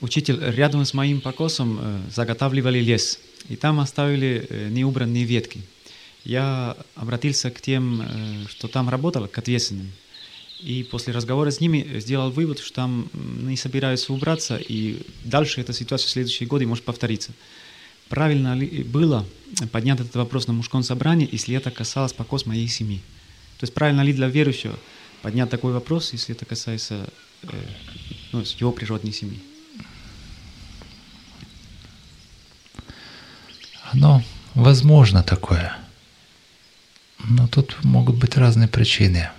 Учитель, рядом с моим покосом э, заготавливали лес, и там оставили э, неубранные ветки. Я обратился к тем, э, что там работал, к ответственным. И после разговора с ними сделал вывод, что там не собираются убраться, и дальше эта ситуация в следующие годы может повториться. Правильно ли было поднять этот вопрос на мужском собрании, если это касалось покос моей семьи? То есть правильно ли для верующего поднять такой вопрос, если это касается ну, его природной семьи? Оно возможно такое. Но тут могут быть разные причины.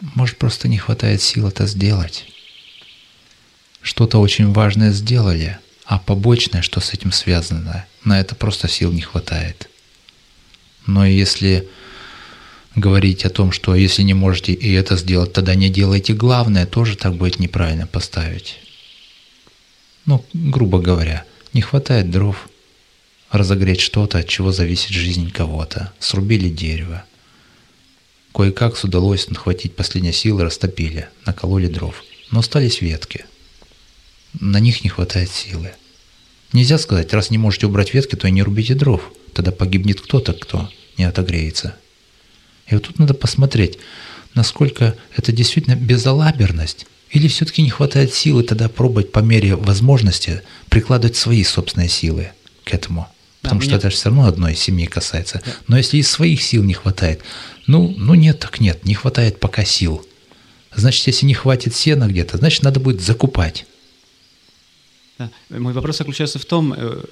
Может, просто не хватает сил это сделать. Что-то очень важное сделали, а побочное, что с этим связано, на это просто сил не хватает. Но если говорить о том, что если не можете и это сделать, тогда не делайте главное, тоже так будет неправильно поставить. Ну, грубо говоря, не хватает дров, разогреть что-то, от чего зависит жизнь кого-то. Срубили дерево. Кое-как удалось нахватить последние силы, растопили, накололи дров. Но остались ветки. На них не хватает силы. Нельзя сказать, раз не можете убрать ветки, то и не рубите дров. Тогда погибнет кто-то, кто не отогреется. И вот тут надо посмотреть, насколько это действительно безалаберность, или все-таки не хватает силы тогда пробовать по мере возможности прикладывать свои собственные силы к этому. Потому да, что нет. это же все равно одной семьи касается. Да. Но если из своих сил не хватает, ну, ну нет, так нет, не хватает пока сил. Значит, если не хватит сена где-то, значит, надо будет закупать. Да. Мой вопрос заключается в том, э,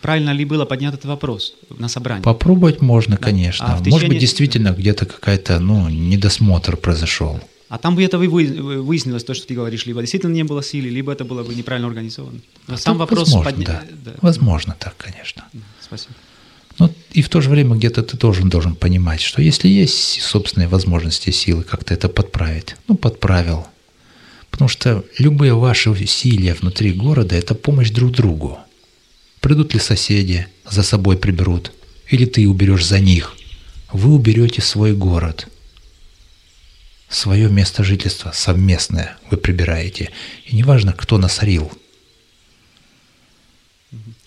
правильно ли было поднять этот вопрос на собрании. Попробовать можно, да. конечно. А течение... Может быть, действительно где-то какая-то, ну, недосмотр произошел. А там бы это выяснилось, то, что ты говоришь, либо действительно не было силы, либо это было бы неправильно организовано. А Сам вопрос возможно, подня... да. да. Возможно так, конечно. Спасибо. Но и в то же время где-то ты тоже должен понимать, что если есть собственные возможности силы как-то это подправить, ну, подправил. Потому что любые ваши усилия внутри города – это помощь друг другу. Придут ли соседи, за собой приберут, или ты уберешь за них, вы уберете свой город – свое место жительства совместное вы прибираете. И неважно, кто насорил.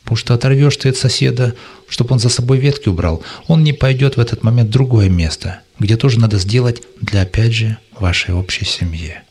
Потому что оторвешь ты от соседа, чтобы он за собой ветки убрал, он не пойдет в этот момент в другое место, где тоже надо сделать для, опять же, вашей общей семьи.